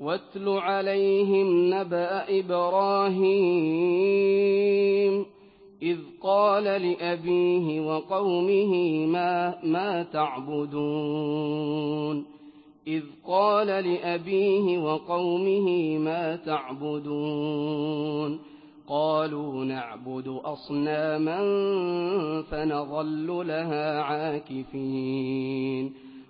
واتل عليهم نبأ إبراهيم إذ قال لأبيه وقومه ما, ما تعبدون إذ قال لأبيه وقومه ما تعبدون قالوا نعبد أصناما فنظل لها عاكفين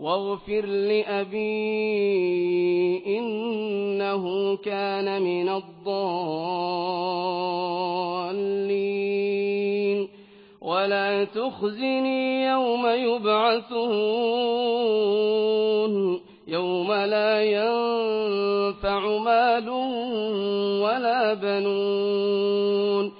واغفر لأبي إنه كان من الضالين. ولا تخزني يوم يبعثون. يوم لا ينفع مال ولا بنون.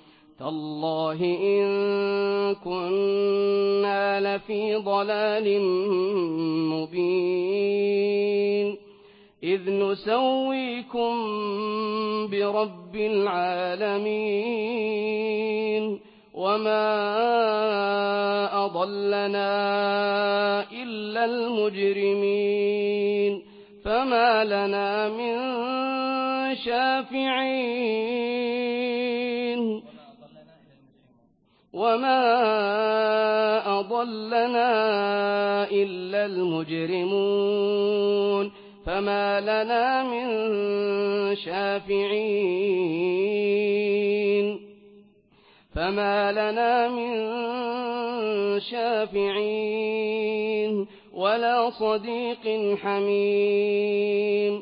تالله إن كنا لفي ضلال مبين. إذ نسويكم برب العالمين. وما أضلنا إلا المجرمين. فما لنا من شافعين. وما أضلنا إلا المجرمون فما لنا من شافعين فما لنا من شافعين ولا صديق حميم